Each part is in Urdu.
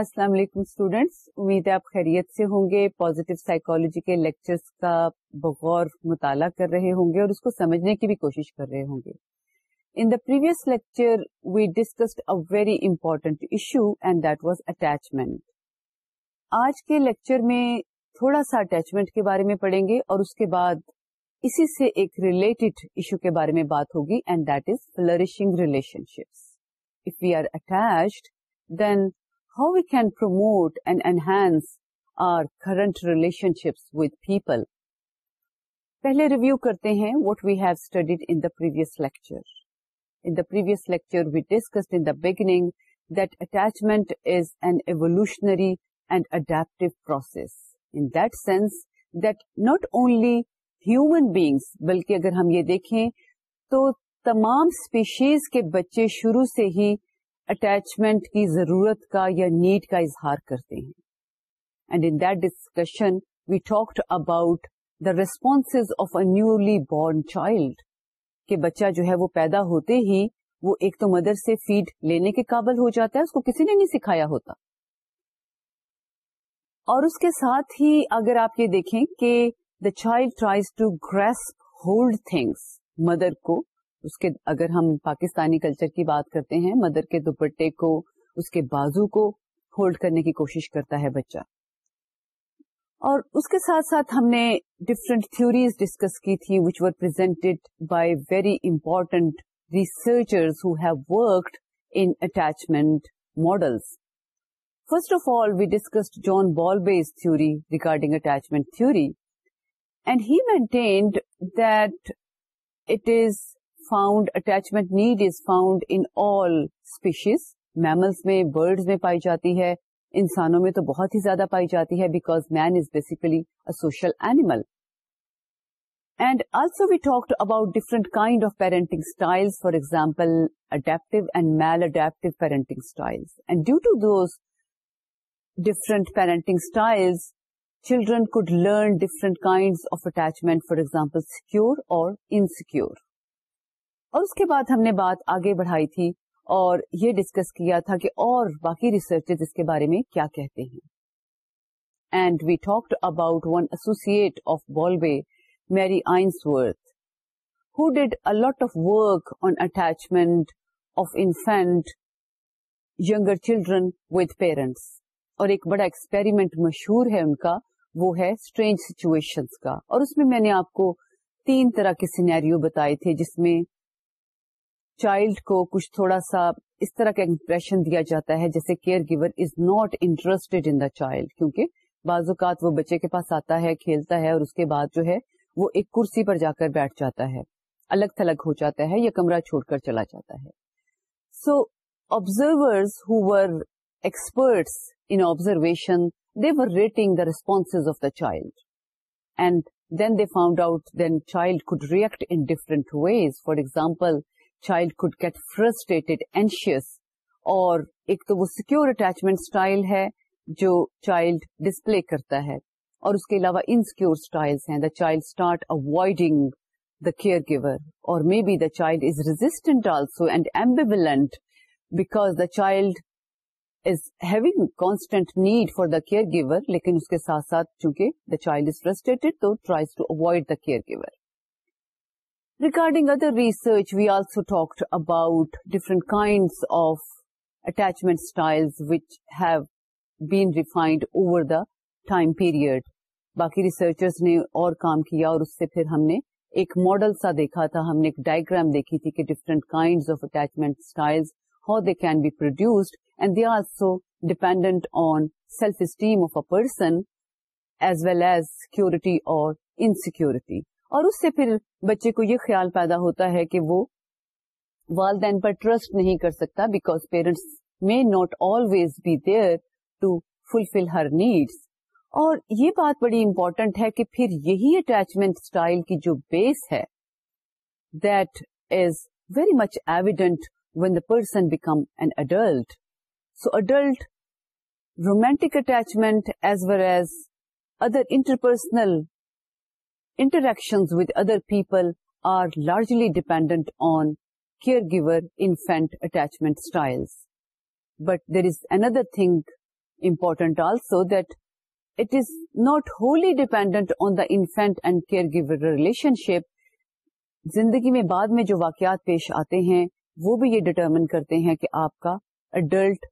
السلام علیکم اسٹوڈینٹس امید ہے آپ خیریت سے ہوں گے پوزیٹو سائیکولوجی کے لیکچرز کا بغور مطالعہ کر رہے ہوں گے اور اس کو سمجھنے کی بھی کوشش کر رہے ہوں گے in the previous lecture we discussed a very important issue and that was attachment آج کے لیکچر میں تھوڑا سا اٹیچمنٹ کے بارے میں پڑھیں گے اور اس کے بعد اسی سے ایک ریلیٹڈ ایشو کے بارے میں بات ہوگی and that is flourishing relationships if we are attached then how can promote and enhance our current relationships پہلے ریویو کرتے ہیں beginning that attachment is an evolutionary and adaptive process in دینس that not only human beings بلکہ اگر ہم یہ دیکھیں تو تمام اسپیشیز کے بچے شروع سے ہی اٹیچمنٹ کی ضرورت کا یا نیڈ کا اظہار کرتے ہیں and in discussion we talk about the response of a newly born child بچہ جو ہے وہ پیدا ہوتے ہی وہ ایک تو مدر سے فیڈ لینے کے قابل ہو جاتا ہے اس کو کسی نے نہیں سکھایا ہوتا اور اس کے ساتھ ہی اگر آپ یہ دیکھیں کہ the child tries to grasp hold things mother کو اس کے اگر ہم پاکستانی کلچر کی بات کرتے ہیں مدر کے دوپٹے کو اس کے بازو کو ہولڈ کرنے کی کوشش کرتا ہے بچہ اور اس کے ساتھ ساتھ ہم نے ڈفرینٹ تھوریز ڈسکس کی تھی which were presented by very worked in attachment models first of all we discuss John Bowlby's theory regarding attachment theory and he maintained that it is فاڈ attachment need is found in all species mammals میں برڈز میں پائی جاتی ہے انسانوں میں تو بہت ہی زیادہ پائی جاتی ہے because man is basically social animal and also we talked about different kind of parenting style for example adaptive and maladaptive parenting due to this different parenting style children could learn different kind of attachment for example secure اور انسیکیور اور اس کے بعد ہم نے بات آگے بڑھائی تھی اور یہ ڈسکس کیا تھا کہ اور باقی ریسرچز اس کے بارے میں کیا کہتے ہیں and we talked about one associate of Bowlby Mary Ainsworth who did a lot of work on attachment of infant یگر چلڈرن ود پیرنٹس اور ایک بڑا ایکسپیریمنٹ مشہور ہے ان کا وہ ہے اسٹرینج سچویشن کا اور اس میں میں نے آپ کو تین طرح کے سینیریو بتائے تھے جس میں چائلڈ کو کچھ تھوڑا سا اس طرح کا امپریشن دیا جاتا ہے جیسے caregiver is not interest in the child کیونکہ بعض اوقات وہ بچے کے پاس آتا ہے کھیلتا ہے اور اس کے بعد جو ہے وہ ایک کرسی پر جا کر بیٹھ جاتا ہے الگ تھلگ ہو جاتا ہے یا کمرہ چھوڑ کر چلا جاتا ہے so observer experts in observation they were rating the response of the child and then they found out then child could react in different ways for example child could get frustrated, anxious اور ایک تو وہ سیکور اٹیچمنٹ اسٹائل ہے جو چائلڈ ڈسپلے کرتا ہے اور اس کے علاوہ انسیکیور اسٹائل ہیں the child start avoiding the care giver اور may be the child is resistant also and ambivalent because the child is having constant need for the care giver لیکن اس کے ساتھ ساتھ چونکہ دا چائلڈ از فرسٹریٹڈ تو tries to avoid the care giver regarding other research we also talked about different kind of attachment style refined over the time period researchers نے اور کام کیا اور اس سے پھر ہم نے ایک ماڈل سا دیکھا تھا ہم نے ایک ڈائگرام دیکھی تھی کہ different kind of attachment style how they can be produced and they are also dependent on self esteem of a person as well as security اور انسیکیورٹی اور اس سے پھر بچے کو یہ خیال پیدا ہوتا ہے کہ وہ والدین پر ٹرسٹ نہیں کر سکتا because parents may not always be there to fulfil her needs اور یہ بات بڑی امپورٹنٹ ہے کہ پھر یہی اٹیچمنٹ اسٹائل کی جو بیس ہے that is very much evident when the person become an adult so adult romantic attachment as well as other interpersonal interactions with other people are largely dependent on caregiver infant attachment style but there is another thing important also that it is not wholly dependent on the infant and caregiver relationship زندگی میں بعد میں جو واقعات پیش آتے ہیں وہ بھی یہ ڈٹرمن کرتے ہیں کہ آپ کا اڈلٹ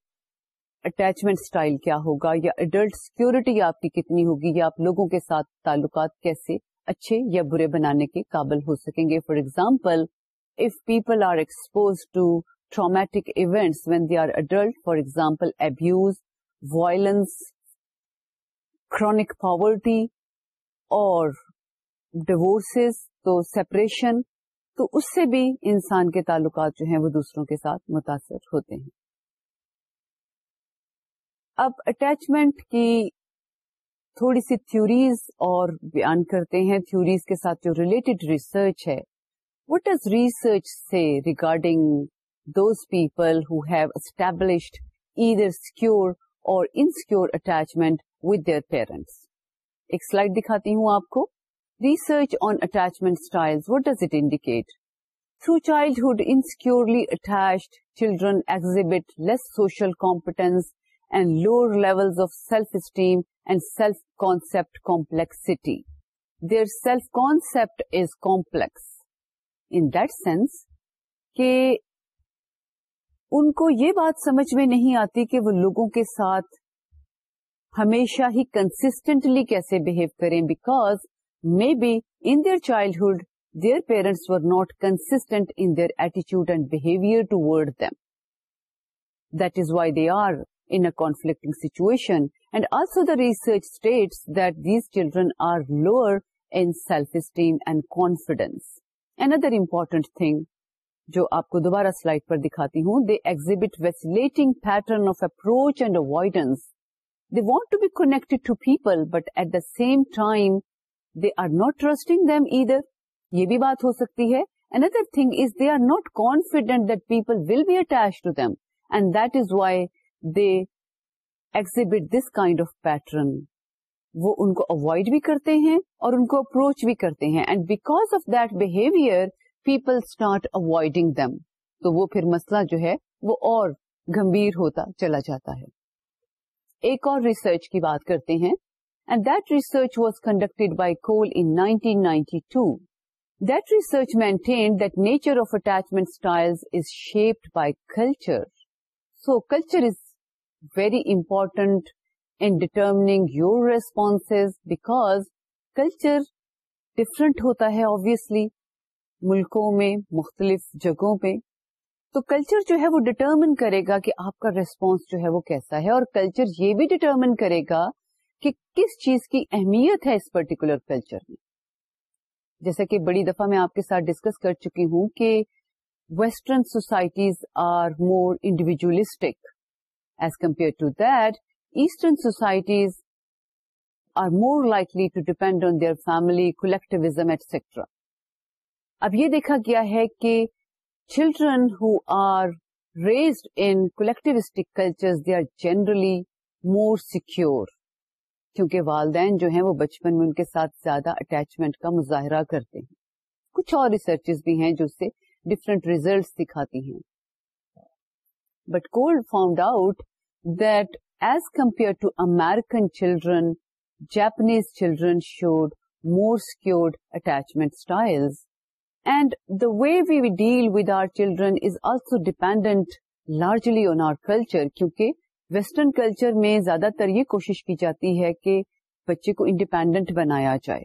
اٹیچمنٹ اسٹائل کیا ہوگا یا اڈلٹ سیکورٹی آپ کی کتنی ہوگی یا آپ لوگوں کے ساتھ تعلقات کیسے اچھے یا برے بنانے کے قابل ہو سکیں گے for example if people are expose to traumatic events when they are adult for example abuse violence chronic poverty اور ڈوس تو سیپریشن تو اس سے بھی انسان کے تعلقات جو ہیں وہ دوسروں کے ساتھ متاثر ہوتے ہیں اب اٹیچمنٹ کی تھوڑی سی تھوریز اور بیان کرتے ہیں تھیوریز کے ساتھ جو ریلیٹڈ ریسرچ ہے وٹ ڈز ریسرچ سے regarding those people who have established either secure اور insecure attachment with their parents ایک سلائڈ دکھاتی ہوں آپ کو research on attachment style what does it indicate through childhood insecurely attached children exhibit less social competence and lower level of self esteem and self concept is self In in sense, کہ ان کو یہ بات سمجھ میں نہیں آتی کہ وہ لوگوں کے ساتھ ہمیشہ ہی کنسٹنٹلی کیسے بہیو کریں because may be in their childhood their parents were not constant ایٹیچیوڈ and behaviour to word them that is why they are in conflicting situation research children self esteem and confidence N other important جو آپ کو دوبارہ سلائڈ پر دکھاتی ہوں they ویسلیٹنگ pattern of approach and avoidance they want to be connect to people but at the same time they are not trusting them ادھر یہ بھی بات ہو سکتی ہے another thing is they are not confident that people will be attach to them and that is why they exhibit this kind of pattern وہ ان کو اوائڈ بھی کرتے ہیں اور ان کو اپروچ بھی کرتے ہیں and because of that behaviour people start avoiding them تو وہ پھر مسئلہ جو ہے وہ اور گمبھیر ہوتا چلا جاتا ہے ایک اور ریسرچ کی بات کرتے ہیں and that research was conducted by Cole in 1992 that research maintain that nature of attachment style is shaped by culture so culture is very important in determining your response because culture different ہوتا ہے آبویسلی ملکوں میں مختلف جگہوں پہ تو کلچر جو ہے وہ ڈٹرمن کرے گا کہ آپ کا ریسپانس جو ہے وہ کیسا ہے اور کلچر یہ بھی ڈٹرمن کرے گا کہ کس چیز کی اہمیت ہے اس پرٹیکولر کلچر میں جیسا کہ بڑی دفعہ میں آپ کے ساتھ ڈسکس کر چکی ہوں کہ western societies are more individualistic as compare to that eastern societies are more likely to depend on their family collectivism etcetera اب یہ دیکھا گیا ہے کہ children who are raised in collectivistic culture generally more secure کیونکہ والدین جو ہیں وہ بچپن میں ان کے ساتھ زیادہ اٹیچمنٹ کا مظاہرہ کرتے ہیں کچھ اور ریسرچز بھی ہیں جو اس سے ڈفرنٹ ریزلٹس دکھاتی ہیں but Cole found out that as compare to American children Japanese children showed more secured attachment style and the way we deal with our children is also dependent largely on our culture کیونکہ ویسٹرن کلچر میں زیادہ تر یہ کوشش کی جاتی ہے کہ بچے کو انڈیپینڈنٹ بنایا جائے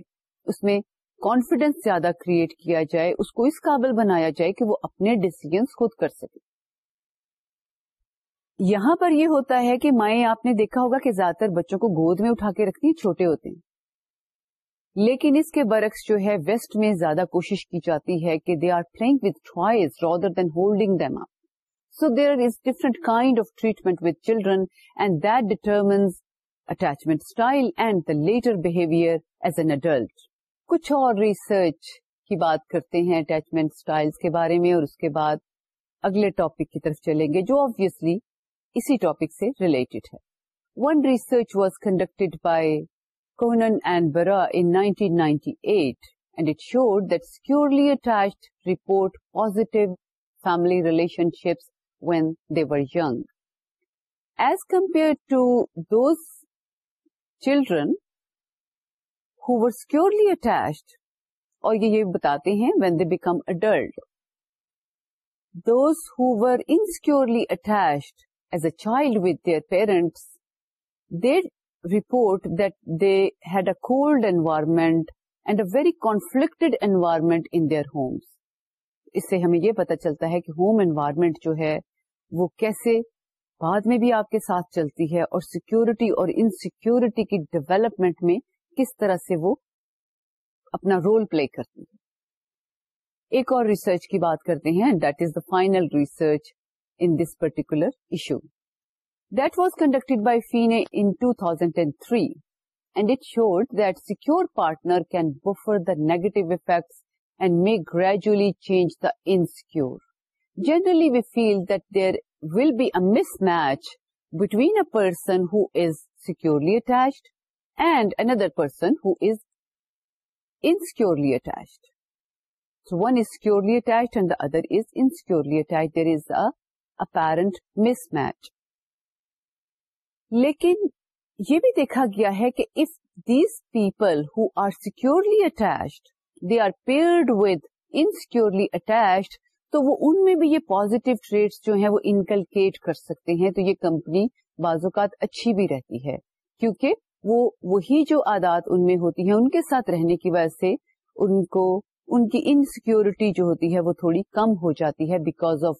اس میں کانفیڈینس زیادہ کریئٹ کیا جائے اس کو اس قابل بنایا جائے کہ وہ اپنے ڈیسیجنس خود کر سکے یہاں پر یہ ہوتا ہے کہ مائیں آپ نے دیکھا ہوگا کہ زیادہ تر بچوں کو گود میں اٹھا کے رکھتی ہیں چھوٹے ہوتے ہیں لیکن اس کے برعکس جو ہے ویسٹ میں زیادہ کوشش کی جاتی ہے کہ they are playing with toys rather than holding them up so there is different kind of treatment with children and that determines attachment style and the later behaviour as an adult کچھ اور ریسرچ کی بات کرتے ہیں اٹیچمنٹ اسٹائل کے بارے میں اور اس کے بعد اگلے ٹاپک کی طرف چلیں گے جو آبویسلی اسی ٹاپک سے ریلیٹڈ ہے one research was conducted by کون اینڈ برا in ninety and it showed that securely attached report positive family relationships when ship were young as compare to those children who were securely attached اور یہ بتاتے ہیں when they become adult those who were attached child with their parents they report that they had a cold environment and a very conflicted environment in their homes اس سے ہمیں یہ پتا چلتا ہے کہ ہوم انوائرمنٹ جو ہے وہ کیسے بعد میں بھی آپ کے ساتھ چلتی ہے اور سیکورٹی اور انسیکیورٹی کی ڈیولپمنٹ میں کس طرح سے وہ اپنا رول پلے کرتی ہے ایک اور ریسرچ کی بات کرتے ہیں that is the final research in this particular issue. That was conducted by FINE in 2003, and it showed that secure partner can buffer the negative effects and may gradually change the insecure. Generally, we feel that there will be a mismatch between a person who is securely attached and another person who is insecurely attached. So one is securely attached and the other is insecurely attached. There is a apparent mismatch لیکن یہ بھی دیکھا گیا ہے کہ if these people who are securely attached they are paired with insecurely attached تو وہ ان میں بھی یہ پازیٹو ٹریڈ جو ہیں وہ انکلکیٹ کر سکتے ہیں تو یہ کمپنی بعض اوقات اچھی بھی رہتی ہے کیونکہ وہ وہی جو عادات ان میں ہوتی ہیں ان کے ساتھ رہنے کی وجہ سے ان کو ان کی انسیکیورٹی جو ہوتی ہے وہ تھوڑی کم ہو جاتی ہے because of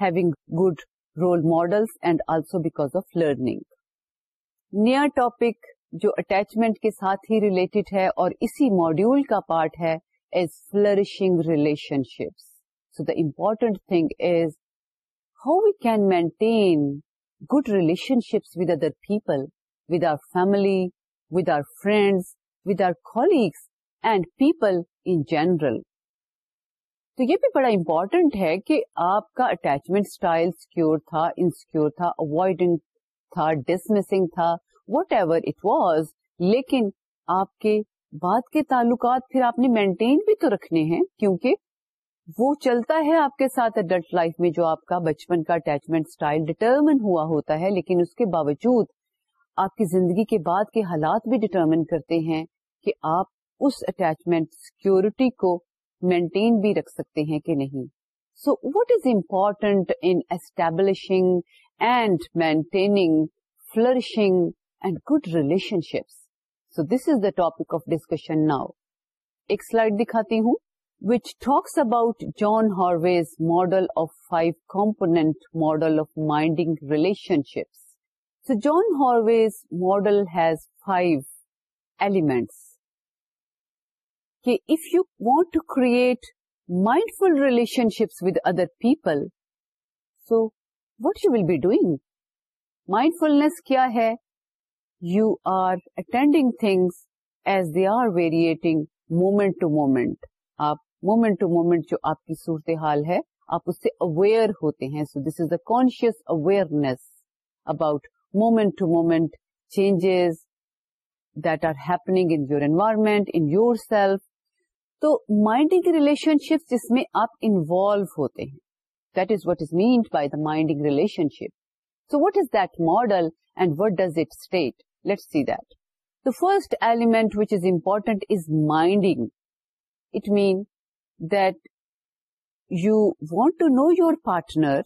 good role models and also back of learning near topic جو اٹیچمنٹ کے ساتھ ہی ریلیٹڈ ہے اور اسی ماڈیول کا پارٹ ہے is flourishing relationships so the important thing is how we can maintain good relationships with other people with our family with our friends with our colleagues and people in general تو یہ بھی بڑا امپورٹینٹ ہے کہ آپ کا اٹیچمنٹ اسٹائل سیکور تھا انسیکیور تھا تھا تھا dismissing whatever it was لیکن آپ آپ کے کے بعد تعلقات پھر نے مینٹین بھی تو رکھنے ہیں کیونکہ وہ چلتا ہے آپ کے ساتھ اڈلٹ لائف میں جو آپ کا بچپن کا اٹیچمنٹ اسٹائل ڈٹرمن ہوا ہوتا ہے لیکن اس کے باوجود آپ کی زندگی کے بعد کے حالات بھی ڈٹرمن کرتے ہیں کہ آپ اس اٹیچمنٹ سیکورٹی کو مینٹین بھی رکھ سکتے ہیں کہ نہیں so what is important establishing and maintaining flourishing and good relationships so this is the topic of discussion now ایک سلائڈ دکھاتی ہوں which talks about John Harvey's model of five component model of minding relationships so Harvey's Harvey's model has five elements if you want to create mindful relationships with other people so what you will be doing mindfulness کیا ہے you are attending things as they are varying moment to movement آپ مومنٹ ٹو مومنٹ جو آپ کی صورتحال ہے آپ اس سے اویئر ہوتے ہیں so this is a conscious awareness about moment to moment changes that are happening in your environment in your self تو مائنڈنگ ریلیشن شپ جس میں آپ انوالو ہوتے ہیں that is what is meant by the minding relationship so what is that model and what does it state let see that the first element which is important is minding it main that you want to know your partner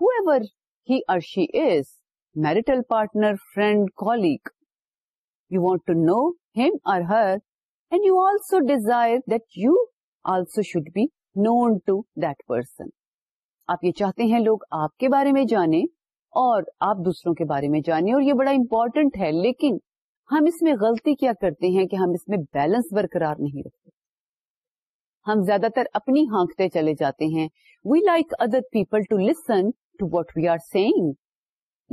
whoever he she is marital partner friend colleague you want to know him اور اینڈ یو آلسو ڈیزائر آپ یہ چاہتے ہیں لوگ آپ کے بارے میں جانے اور آپ دوسروں کے بارے میں جانے اور یہ بڑا امپورٹینٹ ہے لیکن ہم اس میں غلطی کیا کرتے ہیں کہ ہم اس میں بیلنس برقرار نہیں رکھتے ہم زیادہ تر اپنی ہانکتے چلے جاتے ہیں we like other people to listen to what we are saying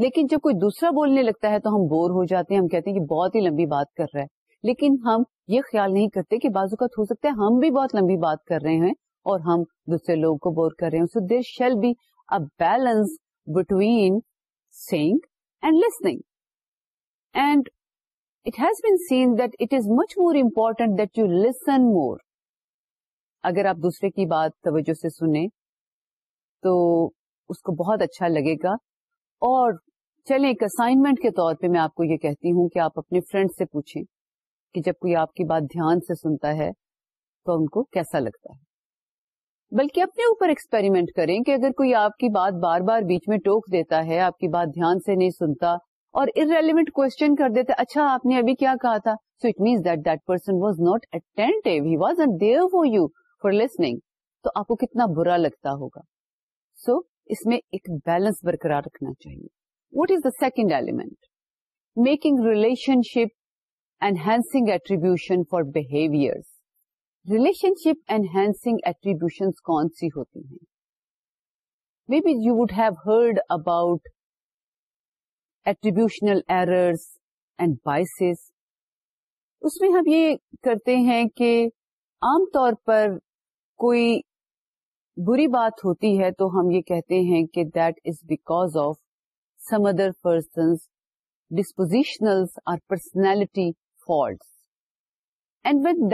لیکن جب کوئی دوسرا بولنے لگتا ہے تو ہم بور ہو جاتے ہیں ہم کہتے ہیں کہ بہت ہی لمبی بات کر رہا ہے لیکن ہم یہ خیال نہیں کرتے کہ بازو کا ہو سکتا ہے ہم بھی بہت لمبی بات کر رہے ہیں اور ہم دوسرے لوگ کو بور کر رہے ہیں so shall be a balance between saying and and it it has been seen that is much more important that you listen more اگر آپ دوسرے کی بات توجہ سے سنیں تو اس کو بہت اچھا لگے گا اور چلیں ایک اسائنمنٹ کے طور پہ میں آپ کو یہ کہتی ہوں کہ آپ اپنے فرینڈ سے پوچھیں کہ جب کوئی آپ کی بات دھیان سے سنتا ہے تو ان کو کیسا لگتا ہے بلکہ اپنے اوپر ایکسپیریمنٹ کریں کہ اگر کوئی آپ کی بات بار بار بیچ میں ٹوک دیتا ہے آپ کی بات دھیان سے نہیں سنتا اور ارریلیونٹ کوشچن کر دیتا اچھا آپ نے ابھی کیا کہا تھا so it means that that person was not he was and therefore you for listening تو آپ کو کتنا برا لگتا ہوگا سو so, اس میں ایک بیلنس برقرار رکھنا چاہیے what is the second element making relationship enhancing attribution for behaviour relationship enhancing attribution کون سی ہوتی ہیں maybe you would have heard about attributional error and vice اس میں ہم یہ کرتے ہیں کہ عام طور پر کوئی بری بات ہوتی ہے تو ہم یہ کہتے ہیں کہ that is because of some other persons dispositional or personality fall وینڈ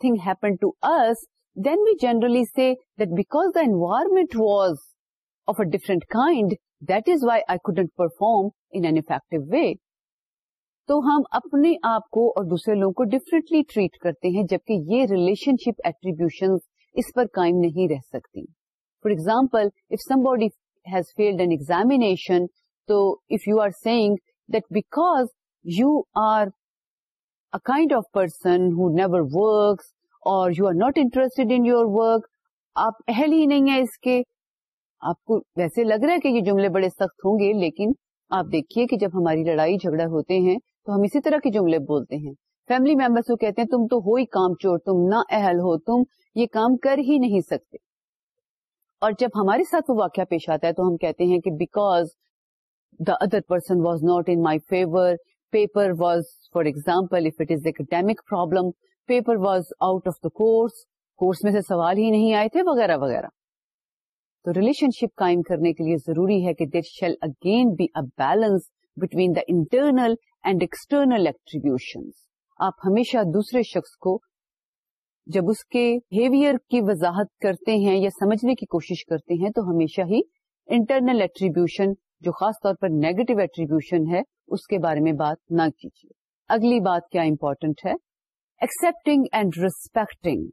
تھنگن to اص then we generally say that back the environment was of a different kind that is why I couldn't perform in fact way تو ہم اپنے آپ کو اور دوسرے لوگوں کو ڈفرینٹلی ٹریٹ کرتے ہیں جبکہ یہ ریلیشن شپ ایٹریبیوشن اس پر قائم نہیں رہ سکتی for example if somebody has failed an examination تو if you are saying that because you are you are not interested in your آپ اہل ہی نہیں ہے اس کے آپ کو ویسے لگ رہا ہے کہ یہ جملے بڑے سخت ہوں گے لیکن آپ دیکھیے کہ جب ہماری لڑائی جھگڑا ہوتے ہیں تو ہم اسی طرح کے جملے بولتے ہیں فیملی ممبرس کو کہتے ہیں تم تو ہو ہی کام چور تم نہ اہل ہو تم یہ کام کر ہی نہیں سکتے اور جب ہمارے ساتھ وہ واقعہ پیش آتا ہے تو ہم کہتے ہیں کہ because the other person was not in my favour paper was for example it is academic problem paper was out of the course میں سے سوال ہی نہیں آئے تھے وغیرہ وغیرہ تو ریلیشن شپ قائم کرنے کے لیے ضروری ہے کہ there shall again be a balance between the internal and external attribution آپ ہمیشہ دوسرے شخص کو جب اس کے بہیویئر کی وضاحت کرتے ہیں یا سمجھنے کی کوشش کرتے ہیں تو ہمیشہ ہی انٹرنل ایٹریبیوشن جو خاص طور پر نیگیٹو ایٹریبیوشن ہے اس کے بارے میں بات نہ کیجیے اگلی بات کیا امپورٹنٹ ہے accepting and respecting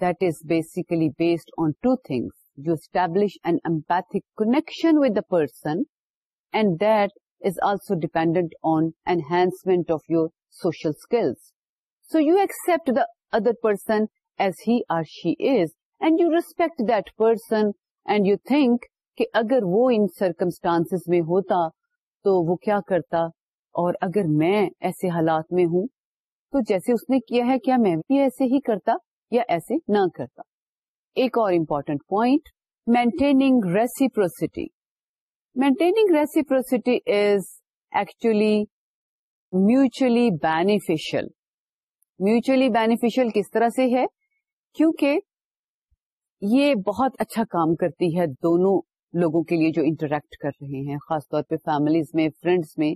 that is basically based on two thing you establish and empathic connection with the person and that is also dependent on enhancement of your social skills so you accept the other person as he or she is and you respect that person and you think کہ اگر وہ ان سرکمسٹانس میں ہوتا تو وہ کیا کرتا اور اگر میں ایسے حالات میں ہوں تو جیسے اس نے کیا ہے کیا میں بھی ایسے ہی کرتا یا ایسے نہ کرتا ایک اور important point maintaining reciprocity maintaining reciprocity is actually mutually beneficial mutually beneficial کس طرح سے ہے کیونکہ یہ بہت اچھا کام کرتی ہے دونوں لوگوں کے لیے جو انٹریکٹ کر رہے ہیں خاص طور پہ فیملیز میں فرینڈس میں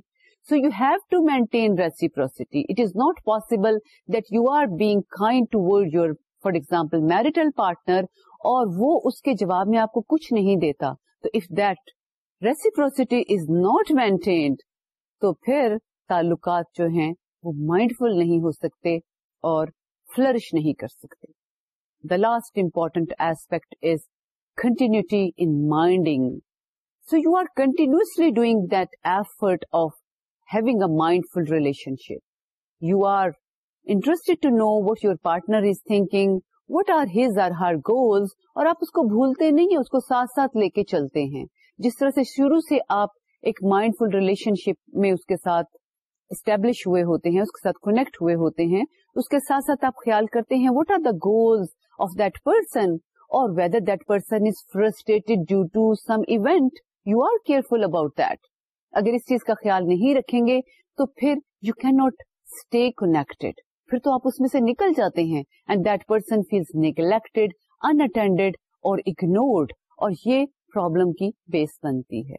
so you have to maintain reciprocity it is not possible that you are being kind to word your for example marital partner اور وہ اس کے جواب میں آپ کو کچھ نہیں دیتا تو if that reciprocity is not maintained تو پھر تعلقات جو ہیں وہ مائنڈ فل نہیں ہو سکتے اور فلرش نہیں کر سکتے the last important aspect is continuity in minding so you are continuously doing mindful full relationship you are know to know what your partner what are his or her goals, اور آپ اس کو بھولتے نہیں اس کو ساتھ ساتھ لے کے چلتے ہیں جس طرح سے شروع سے آپ ایک مائنڈ فل ریلیشن شپ میں اس کے ساتھ اسٹیبلش ہوئے ہوتے ہیں اس کے ساتھ کنیکٹ ہوئے ہوتے ہیں اس کے ساتھ آپ خیال کرتے ہیں what are the goals of that person whether that person is first D to some event you are careful about that اگر اس چیز کا خیال نہیں رکھیں گے تو پھر یو کین ناٹ اسٹے پھر تو آپ اس میں سے نکل جاتے ہیں and that person feels neglected unattended اور اگنورڈ اور یہ پرابلم کی بیس بنتی ہے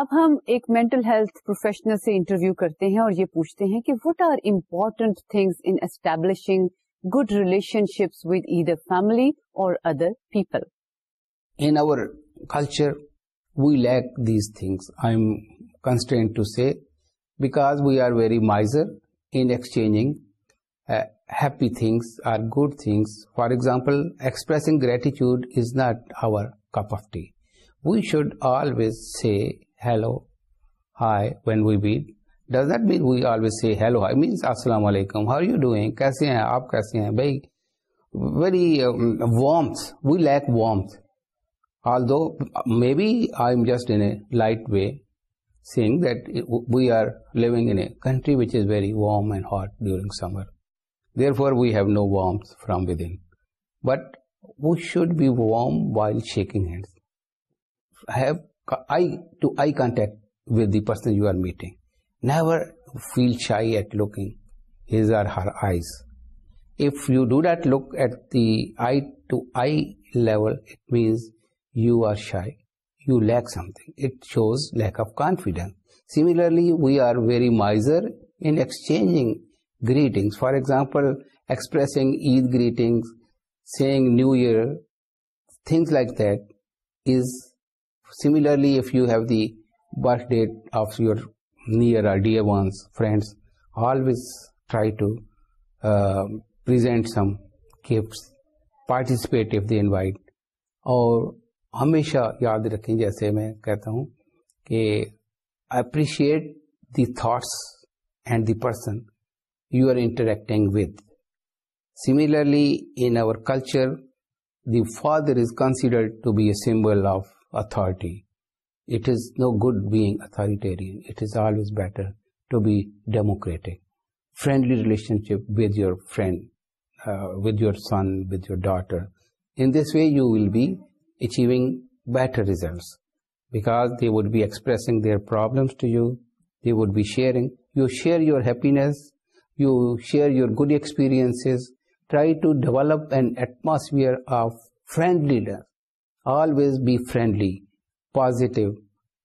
اب ہم ایک مینٹل ہیلتھ پروفیشنل سے انٹرویو کرتے ہیں اور یہ پوچھتے ہیں کہ what are important things in establishing good relationships with either family or other people. In our culture, we lack these things, I'm constrained to say, because we are very miser in exchanging uh, happy things or good things. For example, expressing gratitude is not our cup of tea. We should always say hello, hi when we meet, does that mean we always say hello hi means السلام علیکم ہاؤ یو ڈوئنگ کیسے ہیں آپ کیسے ہیں بھائی very we like all do maybe I am just in light way seeing that we are living in a country which is very warm and hot during summer therefore we have no warmth from within but we should be warm while shaking hand have eye to eye contact with the person you are meeting Never feel shy at looking his or her eyes. If you do not look at the eye to eye level, it means you are shy, you lack something. It shows lack of confidence. Similarly, we are very miser in exchanging greetings. For example, expressing Eid greetings, saying New Year, things like that is similarly if you have the birth date of your near our uh, dear ones, friends, always try to uh, present some gifts, participate if they invite. اور ہمیشہ یاد رکھیں جیسے میں کہتا ہوں کہ appreciate the thoughts and the person you are interacting with similarly in our culture the father is considered to be a symbol of authority It is no good being authoritarian. It is always better to be democratic. Friendly relationship with your friend, uh, with your son, with your daughter. In this way, you will be achieving better results, because they would be expressing their problems to you. They would be sharing. You share your happiness. You share your good experiences. Try to develop an atmosphere of friendliness. Always be friendly positive,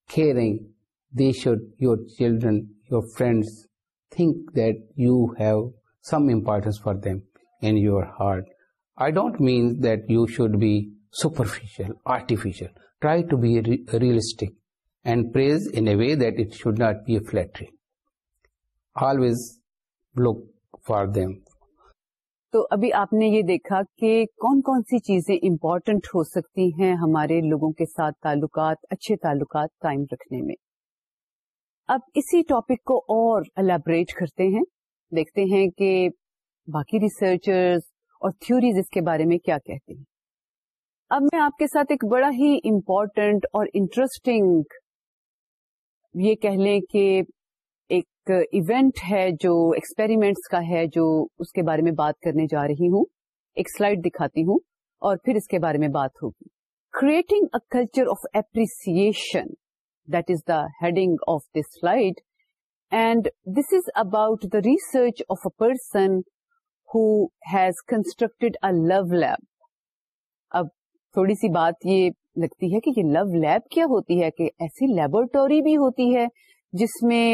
caring, they should, your children, your friends, think that you have some importance for them in your heart. I don't mean that you should be superficial, artificial. Try to be realistic and praise in a way that it should not be flattering. Always look for them. تو ابھی آپ نے یہ دیکھا کہ کون کون سی چیزیں امپورٹنٹ ہو سکتی ہیں ہمارے لوگوں کے ساتھ تعلقات اچھے تعلقات قائم رکھنے میں اب اسی ٹاپک کو اور البریٹ کرتے ہیں دیکھتے ہیں کہ باقی ریسرچرز اور تھیوریز اس کے بارے میں کیا کہتے ہیں اب میں آپ کے ساتھ ایک بڑا ہی امپورٹنٹ اور انٹرسٹنگ یہ کہہ لیں کہ ایک ایونٹ ہے جو ایکسپیریمنٹس کا ہے جو اس کے بارے میں بات کرنے جا رہی ہوں ایک سلائڈ دکھاتی ہوں اور پھر اس کے بارے میں بات ہوگی creating a culture of appreciation that is the heading of this slide and this is about the research of a person who has constructed a love lab اب تھوڑی سی بات یہ لگتی ہے کہ یہ لو لیب کیا ہوتی ہے کہ ایسی لیبورٹوری بھی ہوتی ہے جس میں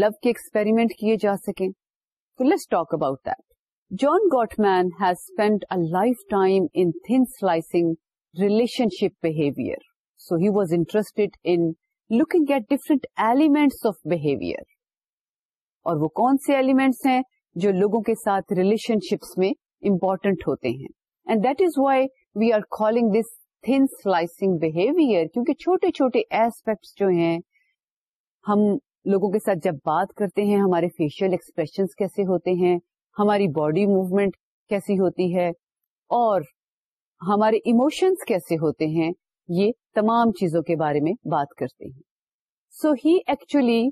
لو کے ایکسپیریمنٹ کیے جا سکیں تو let's talk about that John Gottman has spend a lifetime in thin slicing relationship behaviour so he was in looking at different elements of behaviour اور وہ کون سے ایلیمنٹس ہیں جو لوگوں کے ساتھ ریلیشن شپس میں امپورٹنٹ ہوتے ہیں and that is why we are calling this thin slicing behaviour کیونکہ چھوٹے چھوٹے ایسپیکٹس جو ہیں ہم لوگوں کے ساتھ جب بات کرتے ہیں ہمارے فیشیل ایکسپریشنس کیسے ہوتے ہیں ہماری باڈی موومینٹ کیسی ہوتی ہے اور ہمارے اموشنس کیسے ہوتے ہیں یہ تمام چیزوں کے بارے میں بات کرتے ہیں so he actually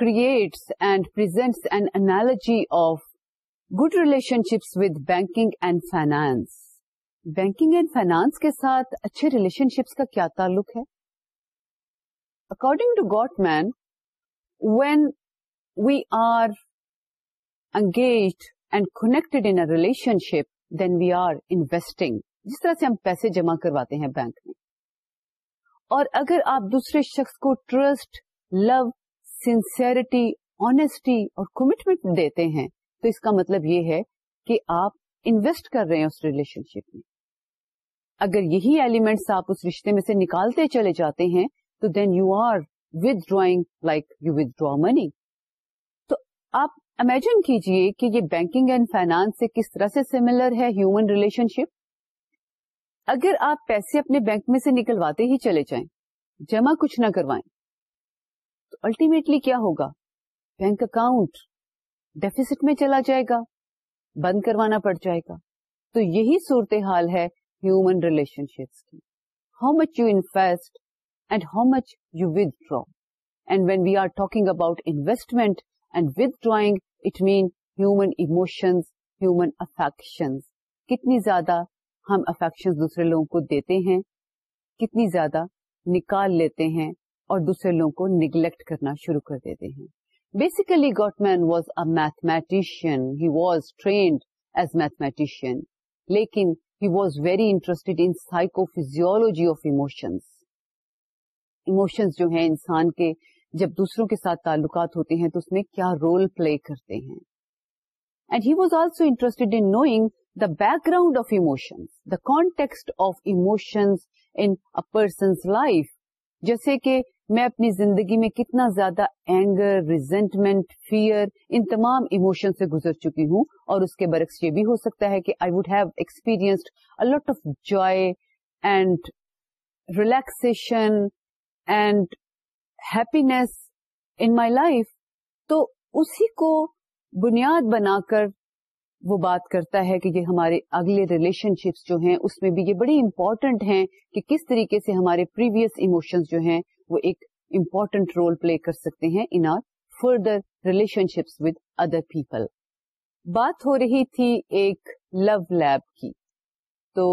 creates and presents of good relationships with banking and finance banking and finance کے ساتھ اچھے ریلیشن شپس کا کیا تعلق ہے according to Gottman when we are engaged and in a ship then we are investing جس طرح سے ہم پیسے جمع کرواتے ہیں بینک میں اور اگر آپ دوسرے شخص کو ٹرسٹ لو سنسیریٹی آنےسٹی اور کمٹمنٹ دیتے ہیں تو اس کا مطلب یہ ہے کہ آپ انویسٹ کر رہے ہیں اس ریلیشن شپ میں اگر یہی ایلیمنٹس آپ اس رشتے میں سے نکالتے چلے جاتے ہیں تو then you are withdrawing like you withdraw money تو آپ امیجن کیجیے کہ یہ بینکنگ اینڈ فائنانس سے کس طرح سے سیملر ہے ہیومن ریلیشن شپ اگر آپ پیسے اپنے بینک میں سے نکلواتے ہی چلے جائیں جمع کچھ نہ کروائیں تو الٹیمیٹلی کیا ہوگا بینک اکاؤنٹ ڈیفیسٹ میں چلا جائے گا بند کروانا پڑ جائے گا تو یہی صورتحال ہے ہیومن ریلیشن شپس کی how much you invest and how much you with And and when we are talking about investment and withdrawing it mean human affections. کتنی زیادہ ہم افیکشن دوسرے لوگوں کو دیتے ہیں کتنی زیادہ نکال لیتے ہیں اور دوسرے لوگوں کو نیگلیکٹ کرنا شروع کر دیتے ہیں basically Gottman was a mathematician he was trained as mathematician لیکن he was very interest in psychophysiology of emotions emotions جو ہیں انسان کے جب دوسروں کے ساتھ تعلقات ہوتے ہیں تو اس میں کیا رول پلے کرتے ہیں and he was also interested in knowing the background of emotions the context of emotions in person's life جیسے کہ میں اپنی زندگی میں کتنا زیادہ اینگر ریزینٹمنٹ فیئر ان تمام ایموشن سے گزر چکی ہوں اور اس کے برعکس یہ بھی ہو سکتا ہے کہ I would have experienced a lot of and relaxation and happiness in my life تو اسی کو بنیاد بنا کر وہ بات کرتا ہے کہ یہ ہمارے اگلے ریلیشن شپس جو ہیں اس میں بھی یہ بڑی امپورٹنٹ ہیں کہ کس طریقے سے ہمارے پریویس ایموشن جو ہیں وہ ایک امپورٹینٹ رول پلے کر سکتے ہیں in our further relationships with other people بات ہو رہی تھی ایک لو لیب کی تو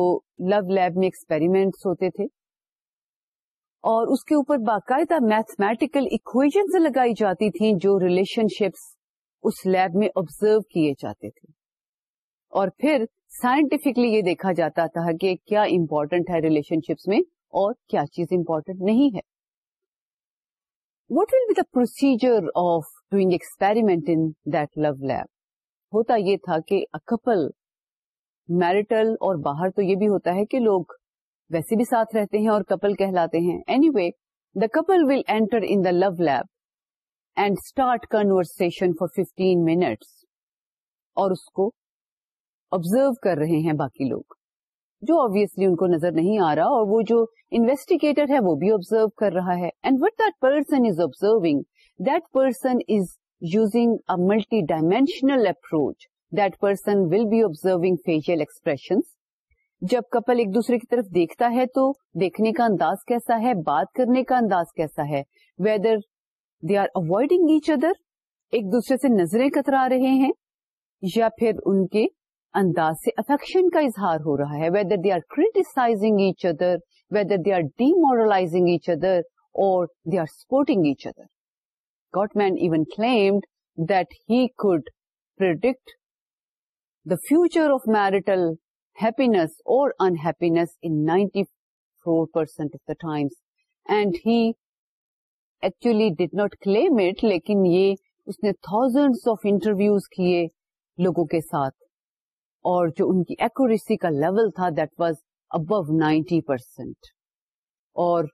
لو لیب میں ایکسپیریمنٹس ہوتے تھے اور اس کے اوپر باقاعدہ میتھمیٹیکل اکویژن لگائی جاتی تھیں جو ریلیشن شپس اس لیب میں آبزرو کیے جاتے تھے اور پھر سائنٹیفکلی یہ دیکھا جاتا تھا کہ کیا امپورٹنٹ ہے ریلیشن شپس میں اور کیا چیز امپورٹنٹ نہیں ہے what be the procedure of doing experiment in that love lab ہوتا یہ تھا کہ اکپل میرٹل اور باہر تو یہ بھی ہوتا ہے کہ لوگ ویسے بھی ساتھ رہتے ہیں اور کپل کہلاتے ہیں anyway the couple will enter in the love lab and start conversation for fifteen minutes اور اس کو آبزرو کر رہے ہیں باقی لوگ جو آبیسلی ان کو نظر نہیں آ رہا اور وہ جو انویسٹیگیٹر ہے وہ بھی آبزرو کر رہا ہے and what that person is observing that person is using a multi dimensional approach that person will be observing facial expressions جب کپل ایک دوسرے کی طرف دیکھتا ہے تو دیکھنے کا انداز کیسا ہے بات کرنے کا انداز کیسا ہے whether they are avoiding each other ایک دوسرے سے نظریں کترا رہے ہیں یا پھر ان کے انداز سے افیکشن کا اظہار ہو رہا ہے whether they are criticising each other whether they are D moralising each other اور they are supporting each other Gottman even claimed that he could predict the future of marital happiness or unhappiness in 94% of the times. And he actually did not claim it, لیکن یہ اس نے thousands of interviews کیے لوگوں کے ساتھ اور جو ان کی ایک کا لیول تھا دیٹ واز ابو 90 پرسینٹ اور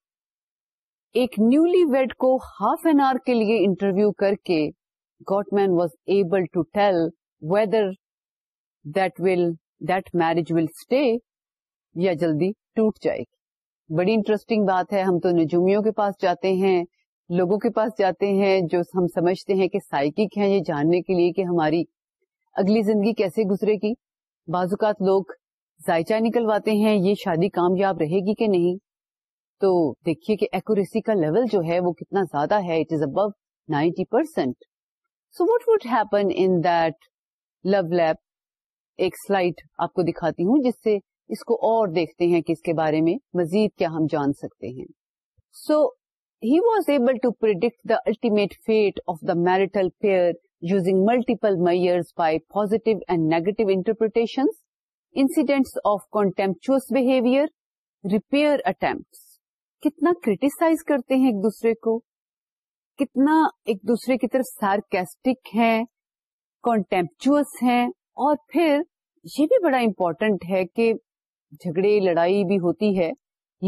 ایک نیولی ویڈ کو ہاف این آور کے لیے انٹرویو کر کے Gottman was able to tell whether that will یا جلدی ٹوٹ جائے گی بڑی انٹرسٹنگ بات ہے ہم تو نجومیوں کے پاس جاتے ہیں لوگوں کے پاس جاتے ہیں جو ہم سمجھتے ہیں کہ سائکک ہیں یہ جاننے کے لیے کہ ہماری اگلی زندگی کیسے گزرے گی بعض اوقات لوگ ذائچہ نکلواتے ہیں یہ شادی کامیاب رہے گی کہ نہیں تو دیکھیے کہ ایکوریسی کا لیول جو ہے وہ کتنا زیادہ ہے it is about ninety percent so what would happen in that love ایک سلائڈ آپ کو دکھاتی ہوں جس سے اس کو اور دیکھتے ہیں کہ اس کے بارے میں مزید کیا ہم جان سکتے ہیں so he was able to predict the ultimate fate of the marital pair using multiple measures by positive and negative interpretation incidents of contemptuous behaviour repair attempt کتنا کریٹیسائز کرتے ہیں ایک دوسرے کو کتنا ایک دوسرے کی طرف سارکیسٹک ہے کانٹمپچوس ہے اور پھر یہ بھی بڑا امپورٹنٹ ہے کہ جھگڑے لڑائی بھی ہوتی ہے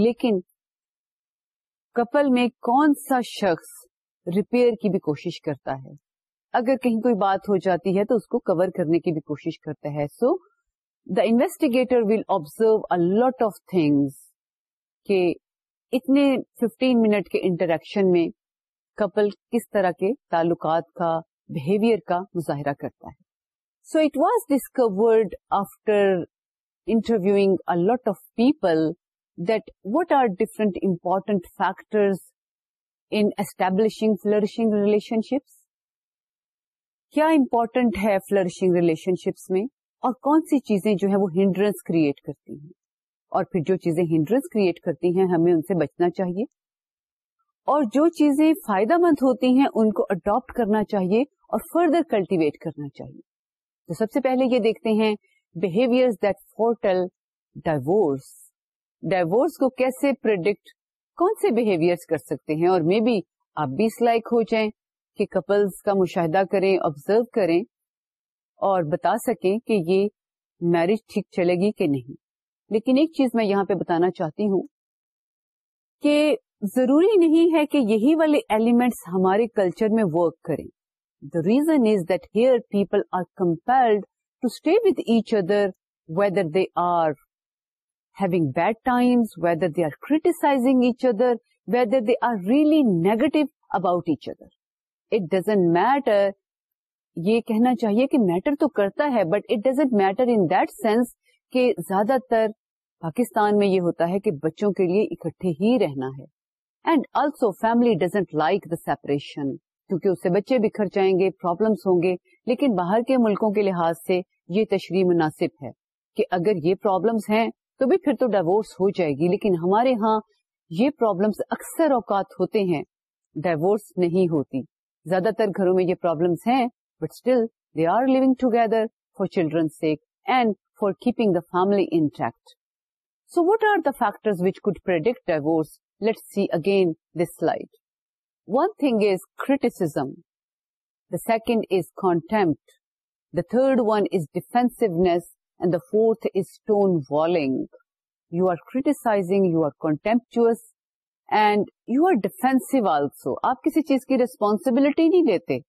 لیکن کپل میں کون سا شخص ریپیئر کی بھی کوشش کرتا ہے اگر کہیں کوئی بات ہو جاتی ہے تو اس کو کور کرنے کی بھی کوشش کرتا ہے so the investigator will observe a lot of things کہ اتنے ففٹین منٹ کے انٹریکشن میں کپل کس طرح کے تعلقات کا بہیویئر کا مظاہرہ کرتا ہے so it was discovered after interviewing a lot of people that what are different important factors انٹبلیشنگ flourishing relationships کیا امپورٹنٹ ہے فلرشنگ ریلیشن شپس میں اور کون سی چیزیں جو ہے وہ ہینڈرنس کریٹ کرتی ہیں اور پھر جو چیزیں ہینڈرنس کریٹ کرتی ہیں ہمیں ان سے بچنا چاہیے اور جو چیزیں فائدہ مند ہوتی ہیں ان کو اڈاپٹ کرنا چاہیے اور فردر کلٹیویٹ کرنا چاہیے تو سب سے پہلے یہ دیکھتے ہیں behaviour that foretell divorce divorce کو کیسے پرڈکٹ کون سے بہیویئر کر سکتے ہیں اور مے بی آپ بھی لائک ہو جائیں کہ کپلس کا مشاہدہ کریں آبزرو کریں اور بتا سکیں کہ یہ میرج ٹھیک چلے گی کہ نہیں لیکن ایک چیز میں یہاں پہ بتانا چاہتی ہوں کہ ضروری نہیں ہے کہ یہی والے ایلیمنٹس ہمارے کلچر میں ورک کریں reason is that stay people are compelled to stay with each other whether they they bad criticizing they are whether each other whether negative about each other it doesn't matter یہ کہنا چاہیے کہ میٹر تو کرتا ہے but it doesn't matter in that sense کہ زیادہ تر پاکستان میں یہ ہوتا ہے کہ بچوں کے لیے اکٹھے ہی رہنا ہے and also family doesn't like the separation کیونکہ اس سے بچے بکھر جائیں گے پرابلمس ہوں گے لیکن باہر کے ملکوں کے لحاظ سے یہ تشریح مناسب ہے کہ اگر یہ پرابلمس ہیں تو بھی پھر تو ڈائیورس ہو جائے گی لیکن ہمارے ہاں یہ پرابلمس اکثر اوقات ہوتے ہیں ڈائیورس نہیں ہوتی زیادہ تر گھروں میں یہ پرابلمس ہیں بٹ اسٹل دے آر لگ together for children sake and for keeping the family intact so what are the factor which could divorce let see again this slide one thing is criticism the second is contempt the third one is defence stone وال آلسو آپ کسی چیز کی ریسپانسبلٹی نہیں لیتے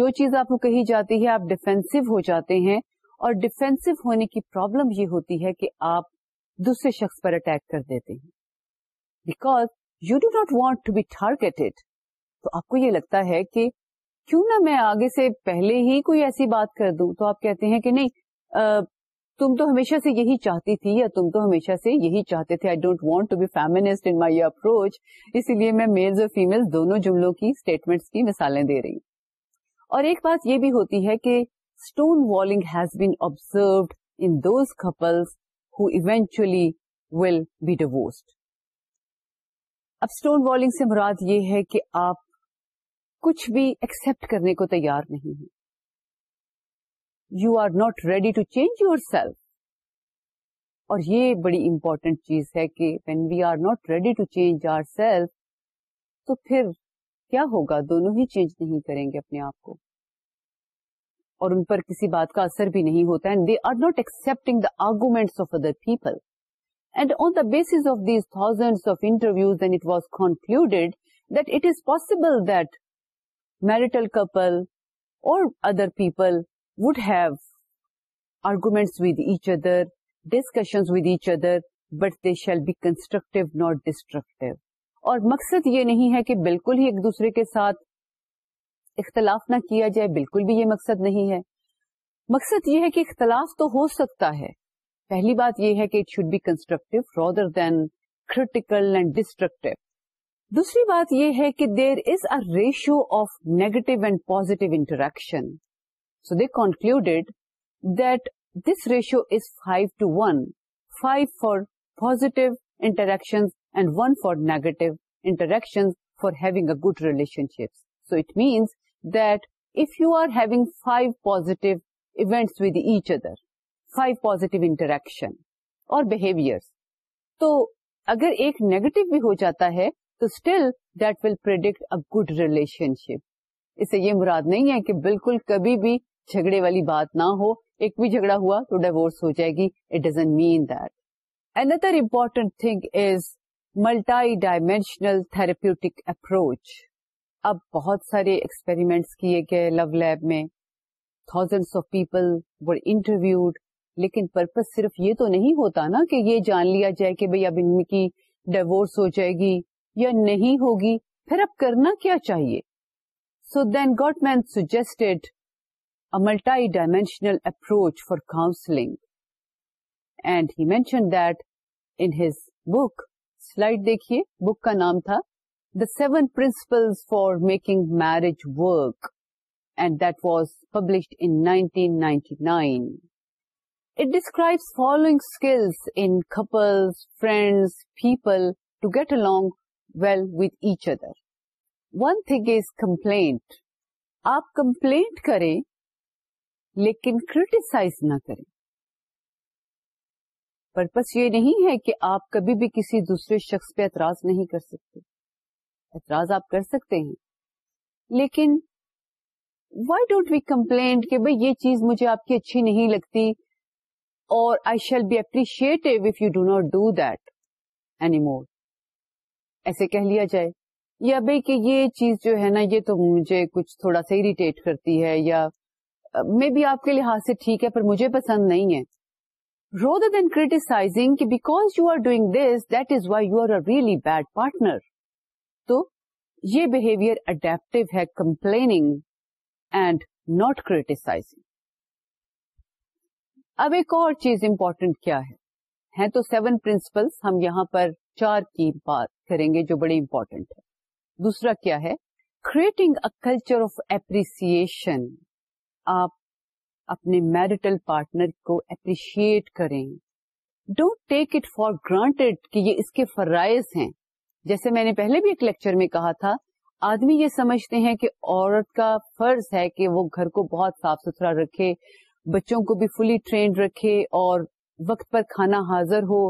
جو چیز آپ کو کہی جاتی ہے آپ ڈیفینسو ہو جاتے ہیں اور ڈیفینسو ہونے کی پروبلم یہ ہوتی ہے کہ آپ دوسرے شخص پر اٹیک کر دیتے ہیں because you do not want to be target تو آپ کو یہ لگتا ہے کہ کیوں نہ میں آگے سے پہلے ہی کوئی ایسی بات کر دوں تو آپ کہتے ہیں کہ نہیں تم تو ہمیشہ سے یہی چاہتی تھی یا تم تو ہمیشہ سے یہی چاہتے تھے I don't want to be feminist in my approach اسی لیے میں میلز اور فیمل دونوں جملوں کی اسٹیٹمنٹس کی مثالیں دے رہی ہوں اور ایک بات یہ بھی ہوتی ہے کہ stonewalling has been observed in those couples والی ول بی ڈیوسڈ اب اسٹون والنگ سے مراد یہ ہے کہ آپ کچھ بھی ایکسپٹ کرنے کو تیار نہیں ہے you are not ready to change yourself اور یہ بڑی امپورٹینٹ چیز ہے کہ when we are are not ready to change change self تو پھر کیا ہوگا دونوں ہی نہیں کریں گے اپنے آپ کو اور ان پر کسی بات کا اثر بھی نہیں ہوتا and they are not accepting the argument of other people and on the base of these thousand of interviews it was concluded that it is possible that marital couple اور other people would have arguments with each other discussion with each other but they shall be constructive not destructive اور مقصد یہ نہیں ہے کہ بالکل ہی ایک دوسرے کے ساتھ اختلاف نہ کیا جائے بالکل بھی یہ مقصد نہیں ہے مقصد یہ ہے کہ اختلاف تو ہو سکتا ہے پہلی بات یہ ہے کہ it should be constructive rather than critical and destructive دوسری بات یہ ہے کہ there is a ratio of negative and positive interaction so they concluded that this ratio is five to one five for positive interaction and one for negative interaction for having a good relationship so it means that if you are having five positive events with each other five positive interaction اور بہیویئر تو اگر ایک نیگیٹو بھی ہو جاتا ہے تو still that will predict good relationship اسے یہ مراد نہیں ہے کہ بالکل کبھی بھی جھگڑے والی بات نہ ہو ایک بھی جھگڑا ہوا تو ڈیوس ہو جائے گی it main that another important thing is multi dimensional therapeutic approach اب بہت سارے ایکسپیریمنٹس کیے گئے لو لیب میں thousand of people were interviewed لیکن پرپز صرف یہ تو نہیں ہوتا نا کہ یہ جان لیا جائے کہ بھائی اب ان کی ڈیوس ہو جائے گی یا نہیں ہوگی پھر اب کرنا کیا چاہیے so then Gottman suggested multi dimensional approach for counselling and he mention that in his book slide دیکھیے بک کا نام تھا the seven principle for making marriage work and that was published in 1999 ninety nine it describe following skills in couples friends people to get along well with each other one thing is complaint آپ کمپلینٹ کریں لیکن کریٹیسائز نہ کریں پرپس یہ نہیں ہے کہ آپ کبھی بھی کسی دوسرے شخص پہ اعتراض نہیں کر سکتے اعتراض آپ کر سکتے ہیں لیکن وائی ڈونٹ وی کمپلین کہ بھائی یہ چیز مجھے آپ کی اچھی نہیں لگتی اور I shall be appreciate if you do not do that any more ایسے کہہ لیا جائے یا بھائی کہ یہ چیز جو ہے نا یہ تو مجھے کچھ تھوڑا سا اریٹیٹ کرتی ہے یا مے بی آپ کے لحاظ سے ٹھیک ہے پر مجھے پسند نہیں ہے رو در کہ because you are a really bad partner تو یہ بہیویئر اڈیپٹو ہے کمپلیننگ اینڈ ناٹ کریٹیسائزنگ اب ایک اور چیز امپورٹینٹ کیا ہے ہیں تو سیون پرنسپلس ہم یہاں پر چار کی بات کریں گے جو بڑے امپورٹینٹ ہے دوسرا کیا ہے کریٹنگ اے کلچر آف آپ اپنے میرٹل پارٹنر کو اپریشیٹ کریں don't take it for granted کہ یہ اس کے فرائض ہیں جیسے میں نے پہلے بھی ایک لیکچر میں کہا تھا آدمی یہ سمجھتے ہیں کہ عورت کا فرض ہے کہ وہ گھر کو بہت صاف ستھرا رکھے بچوں کو بھی فلی ٹرینڈ رکھے اور وقت پر کھانا حاضر ہو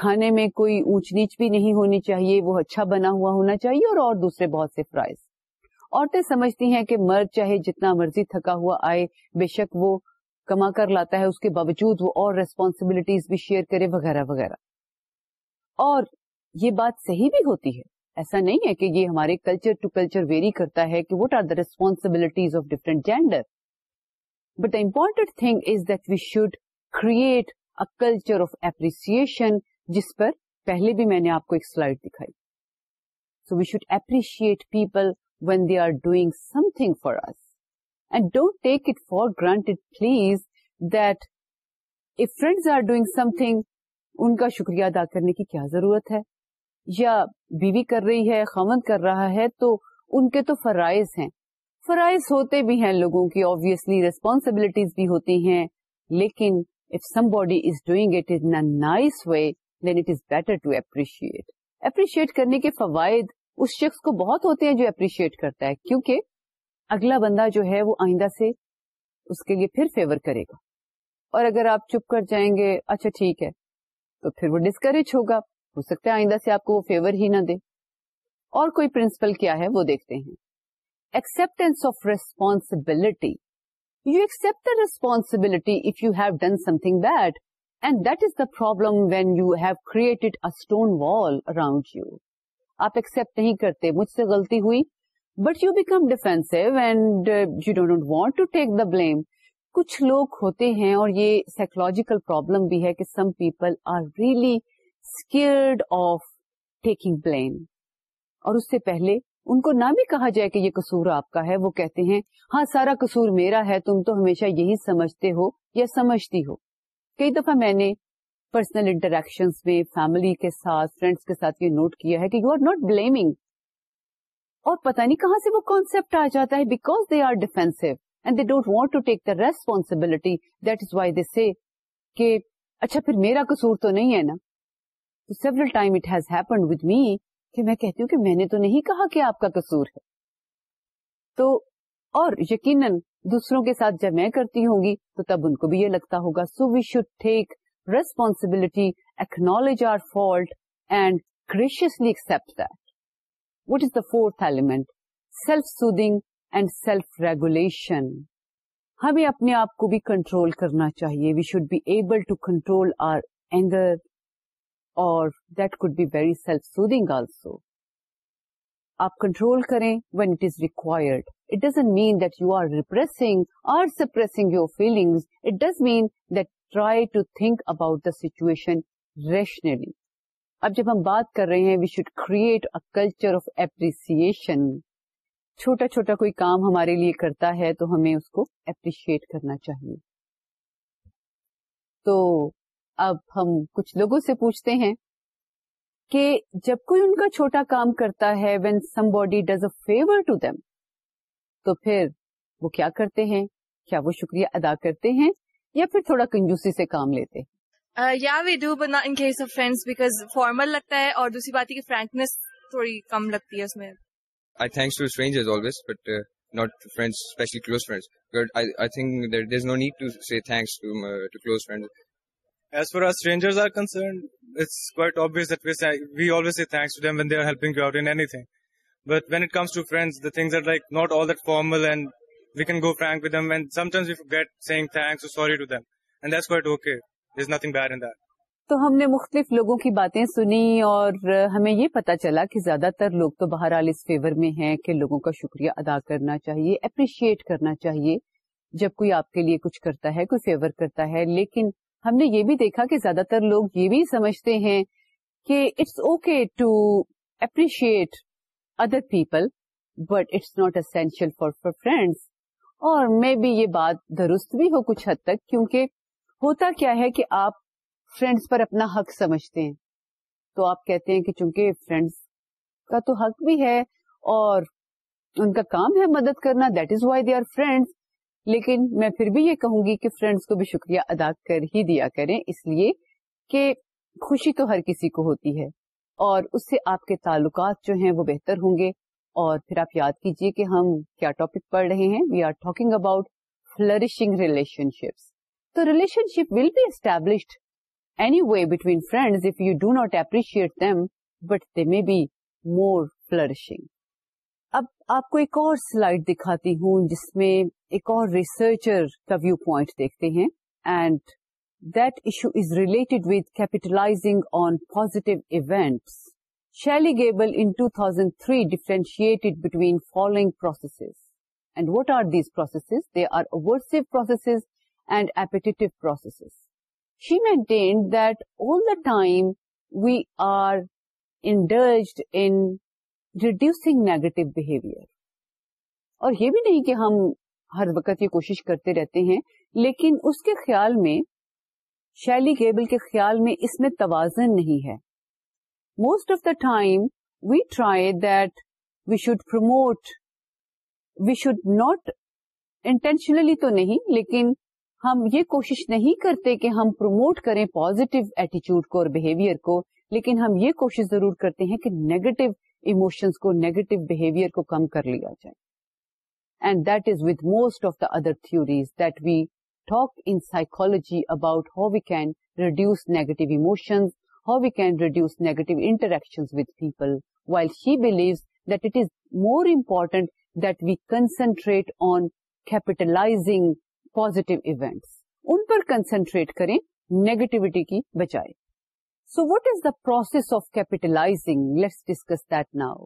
کھانے میں کوئی اونچ نیچ بھی نہیں ہونی چاہیے وہ اچھا بنا ہوا ہونا چاہیے اور اور دوسرے بہت سے فرائز عورتیں سمجھتی ہیں کہ مرد چاہے جتنا مرضی تھکا ہوا آئے بے شک وہ کما کر لاتا ہے اس کے باوجود وہ اور ریسپانسبلٹیز بھی شیئر کرے وغیرہ وغیرہ اور یہ بات صحیح بھی ہوتی ہے ایسا نہیں ہے کہ یہ ہمارے کلچر ٹو کلچر ویری کرتا ہے کہ what are the responsibilities of different gender but the important thing is that we should create culture of appreciation جس پر پہلے بھی میں نے آپ کو ایک سلائڈ دکھائی so we should appreciate people when they are doing something for and don't take it for granted please that friend ان کا شکریہ ادا کرنے کی کیا ضرورت ہے یا بیوی کر رہی ہے خامند کر رہا ہے تو ان کے تو فرائض ہیں فرائض ہوتے بھی ہیں لوگوں کی obviously responsibilities بھی ہوتی ہیں لیکن if somebody is doing it a nice nice way then it is better to appreciate. Appreciate کرنے کے فوائد اس شخص کو بہت ہوتے ہیں جو appreciate کرتا ہے کیونکہ اگلا بندہ جو ہے وہ آئندہ سے اس کے لیے پھر فیور کرے گا اور اگر آپ چپ کر جائیں گے اچھا ٹھیک ہے تو پھر وہ ڈسکریج ہوگا ہو سکتا ہے آئندہ سے آپ کو وہ فیور ہی نہ دے اور کوئی پرنسپل کیا ہے وہ دیکھتے ہیں acceptance of responsibility you accept responsibility if you have done something bad and that is the problem when you have created a stone wall around you آپ ایکسپٹ نہیں کرتے مجھ سے غلطی ہوئی but you become defensive and you don't want to take the blame کچھ لوگ ہوتے ہیں اور یہ سائیکولوجیکل پرابلم بھی ہے کہ some people are really scared of taking blame اور اس سے پہلے ان کو نہ بھی کہا جائے کہ یہ قصور آپ کا ہے وہ کہتے ہیں ہاں سارا قصور میرا ہے تم تو ہمیشہ یہی سمجھتے ہو یا سمجھتی ہو کئی دفعہ میں نے پرسنل انٹریکشن میں فیملی کے ساتھ فرینڈس کے ساتھ یہ نوٹ کیا ہے کہ یو آر ناٹ بلیمنگ اور پتا نہیں کہاں سے وہ کانسپٹ آ جاتا ہے because they are defence and they don't want to take the responsibility that is why they see کہ اچھا پھر میرا قصور تو نہیں ہے نا تو several time it has happen with me کہ میں کہتی ہوں کہ میں نے تو نہیں کہا کہ آپ کا قصور ہے تو اور یقیناً دوسروں کے ساتھ جب میں کرتی ہوں گی تو تب ان کو بھی یہ لگتا ہوگا so we should take responsibility acknowledge our fault and graciously accept that what is the fourth element self and self regulation ہمیں اپنے آپ کو بھی کنٹرول کرنا چاہیے we should be able to control our anger اور that could be very self soothe also آپ کنٹرول کریں when it is required it doesn't mean that you are repressing or suppressing your feeling it does mean that try to think about the situation rationally اب جب ہم بات کر رہے ہیں we should create a culture of appreciation چھوٹا چھوٹا کوئی کام ہمارے لیے کرتا ہے تو ہمیں اس کو اپریشیٹ کرنا چاہیے تو اب ہم کچھ لوگوں سے پوچھتے ہیں کہ جب کوئی ان کا چھوٹا کام کرتا ہے when somebody does a favour to them تو پھر وہ کیا کرتے ہیں کیا وہ شکریہ ادا کرتے ہیں یا پھر تھوڑا کنجوسی سے کام لیتے ہیں یا we do in case of friends لگتا ہے اور دوسری بات تھوڑی کم لگتی ہے اس میں But when it comes to to friends, the things are like not all that that. formal and and And we we can go frank with them them. sometimes forget saying thanks or sorry that's quite okay. There's nothing bad in تو ہم نے مختلف لوگوں کی باتیں سنی اور ہمیں یہ پتا چلا کہ زیادہ تر لوگ تو بہرحال اس فیور میں ہیں کہ لوگوں کا شکریہ ادا کرنا چاہیے اپریشیٹ کرنا چاہیے جب کوئی آپ کے لیے کچھ کرتا ہے کوئی فیور کرتا ہے لیکن ہم نے یہ بھی دیکھا کہ زیادہ تر لوگ یہ بھی سمجھتے ہیں کہ it's okay to appreciate other people but it's not usual for friends اور مے بی یہ بات درست بھی ہو کچھ حد تک کیونکہ ہوتا کیا ہے کہ آپ فرینڈس پر اپنا حق سمجھتے ہیں تو آپ کہتے ہیں کہ چونکہ فرینڈس کا تو حق بھی ہے اور ان کا کام ہے مدد کرنا that is why they are friends لیکن میں پھر بھی یہ کہوں گی کہ فرینڈس کو بھی شکریہ ادا کر ہی دیا کریں اس لیے کہ خوشی تو ہر کسی کو ہوتی ہے اور اس سے آپ کے تعلقات جو ہیں وہ بہتر ہوں گے اور پھر آپ یاد کیجیے کہ ہم کیا ٹاپک پڑھ رہے ہیں we are talking about flourishing relationships تو relationship will be established anyway between friends if you do not appreciate but they may be more flourishing اب آپ کو ایک اور سلائڈ دکھاتی ہوں جس میں ایک اور ریسرچر کا ویو پوائنٹ دیکھتے ہیں and in on differentiated between following processes. And between following what are these are they are and and processes. She she that that all the time we are in reducing negative behaviour اور یہ بھی نہیں کہ ہم ہر وقت یہ کوشش کرتے رہتے ہیں لیکن اس کے خیال میں شیلی گیبل کے خیال میں اس میں توازن نہیں ہے most of the time we try that we should promote we should not intentionally تو نہیں لیکن ہم یہ کوشش نہیں کرتے کہ ہم پروموٹ کریں پازیٹیو ایٹیچیوڈ کو اور بہیویئر کو لیکن ہم یہ کوشش ضرور کرتے ہیں کہ نیگیٹو ایموشنس کو نیگیٹو بہیویئر کو کم کر لیا جائے and that is with most of the other theories that we talk in psychology about how we can reduce negative emotions how we can reduce negative interaction with people well he believe that it is more important that we concentrate on capitalize positive events ان پر کنسنٹریٹ کریں نیگیٹوٹی کی بجائے so what is the process of capitalizing let's discuss داؤ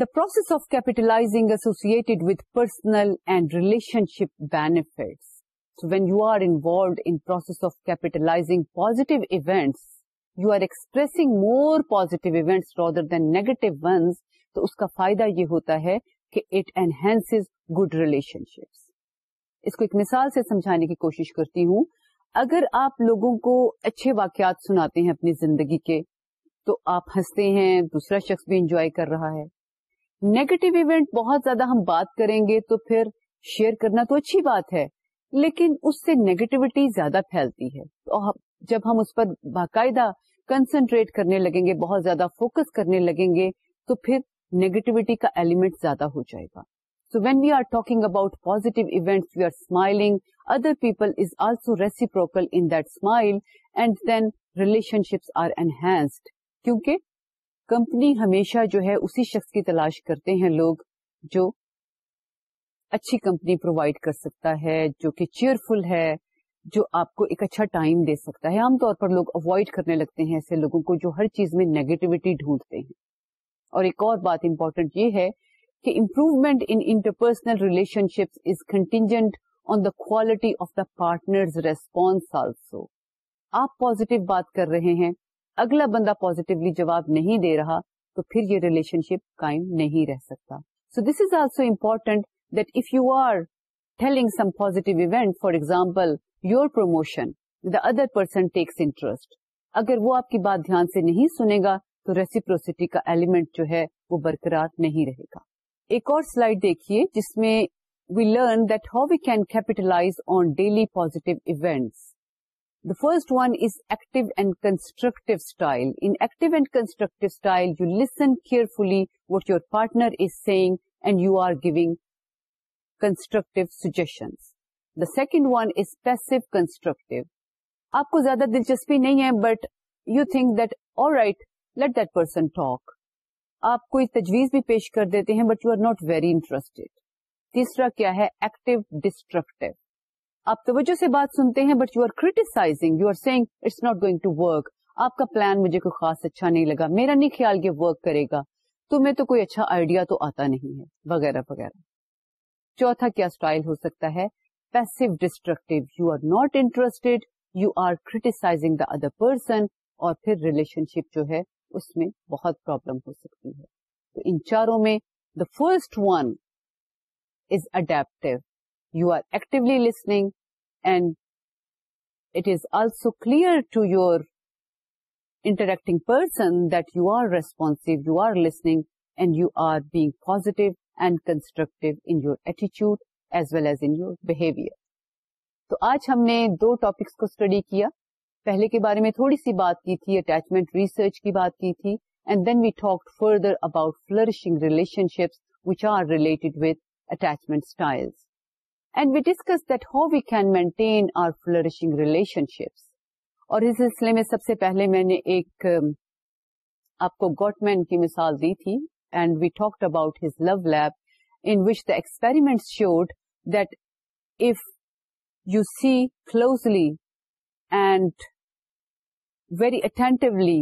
دا پروسیس آف کیپیٹلائزنگ ایسوس with personal and relationship benefits when you are positive process of capitalizing expressing you are expressing more than negative ones, تو اس کا فائدہ یہ ہوتا ہے کہ اٹ انہینس گڈ شپس اس کو ایک مثال سے سمجھانے کی کوشش کرتی ہوں اگر آپ لوگوں کو اچھے واقعات سناتے ہیں اپنی زندگی کے تو آپ ہنستے ہیں دوسرا شخص بھی انجوائے کر رہا ہے نیگیٹو ایونٹ بہت زیادہ ہم بات کریں گے تو پھر شیئر کرنا تو اچھی بات ہے لیکن اس سے نیگیٹوٹی زیادہ پھیلتی ہے تو جب ہم اس پر باقاعدہ کنسنٹریٹ کرنے لگیں گے بہت زیادہ فوکس کرنے لگیں گے تو پھر نیگیٹوٹی کا ایلیمنٹ زیادہ ہو جائے گا so when we are talking about positive events we are smiling other people is also reciprocal in that smile and then relationships are enhanced کیونکہ کمپنی ہمیشہ جو ہے اسی شخص کی تلاش کرتے ہیں لوگ جو اچھی کمپنی پرووائڈ کر سکتا ہے جو کہ چیئرفل ہے جو آپ کو ایک اچھا ٹائم دے سکتا ہے عام طور پر لوگ اوائڈ کرنے لگتے ہیں ایسے لوگوں کو جو ہر چیز میں نیگیٹوٹی ڈھونڈتے ہیں اور ایک اور بات امپورٹینٹ یہ ہے کہ improved interpersonal relationship is contingent on the quality of the partners response also آپ پوزیٹو بات کر رہے ہیں اگلا بندہ پوزیٹولی جواب نہیں دے رہا تو پھر یہ ریلیشن شپ کائم نہیں رہ سکتا so this is also important پوزیٹوٹ for example your promotion the other person takes interest اگر وہ آپ کی بات دھیان سے نہیں سنے گا تو ریسیپروسٹی کا ایلیمنٹ جو ہے وہ برقرار نہیں رہے گا ایک اور سلائڈ دیکھیے جس میں we learn that how we can capitalize on daily positive events the first one is active and constructive style in active and constructive style you listen carefully what your partner is saying and you are giving constructive سوجیشنسٹرکٹ آپ کو زیادہ دلچسپی نہیں ہے but you think that all right let that person talk آپ کوئی تجویز بھی پیش کر دیتے ہیں but you are not very interested تیسرا کیا ہے ایکٹیو ڈسٹرکٹیو آپ توجہ سے بات سنتے ہیں but you are criticising you are saying it's not going to work آپ کا پلان مجھے کوئی خاص اچھا نہیں لگا میرا نہیں خیال یہ ورک کرے گا تمہیں تو کوئی اچھا آئیڈیا تو آتا نہیں ہے وغیرہ وغیرہ چوتھا کیا اسٹائل ہو سکتا ہے passive destructive you are not interest you are criticising the other person اور پھر ریلیشن شپ جو ہے اس میں بہت پرابلم ہو سکتی ہے تو ان چاروں میں the first one is adaptive you are actually listening and it is also clear to your interacting person that you are responsive you are listening and you are being positive تو آج ہم نے دو ٹاپکس کو اسٹڈی کیا پہلے کے بارے میں تھوڑی سی بات کی تھی اٹیچمنٹ ریسرچ کی کی بات تھی and then we talk further about flourishing relationships which are related with attachment style and we discuss that how we can maintain our flourishing relationships اور اس سلسلے میں سب سے پہلے میں نے ایک آپ کو گوٹمین کی مثال دی تھی and we talked about his love the experiments showed that if you see closely and very attentively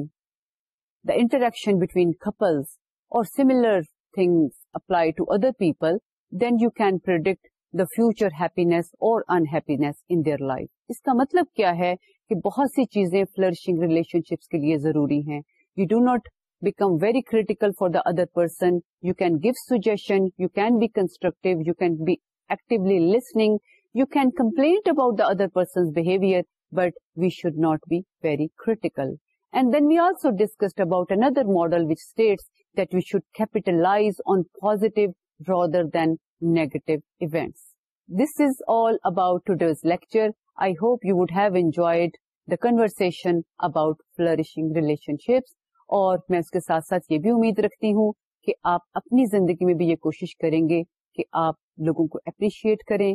the interaction between couples اور similar things apply to other people then you can predict the future happiness اور unhappiness ان دیئر لائف اس کا مطلب کیا ہے کہ بہت سی چیزیں فلرشنگ ریلیشن شپس کے لیے ضروری ہیں you do not become very critical for the other person. You can give suggestion, you can be constructive, you can be actively listening, you can complain about the other person's behavior, but we should not be very critical. And then we also discussed about another model which states that we should capitalize on positive rather than negative events. This is all about today's lecture. I hope you would have enjoyed the conversation about flourishing relationships. اور میں اس کے ساتھ ساتھ یہ بھی امید رکھتی ہوں کہ آپ اپنی زندگی میں بھی یہ کوشش کریں گے کہ آپ لوگوں کو اپریشیٹ کریں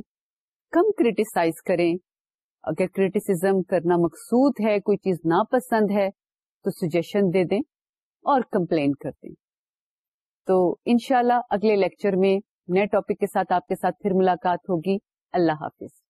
کم کریٹیسائز کریں اگر کریٹیسم کرنا مقصود ہے کوئی چیز ناپسند ہے تو سجیشن دے دیں اور کمپلین کر دیں تو انشاءاللہ اگلے لیکچر میں نئے ٹاپک کے ساتھ آپ کے ساتھ پھر ملاقات ہوگی اللہ حافظ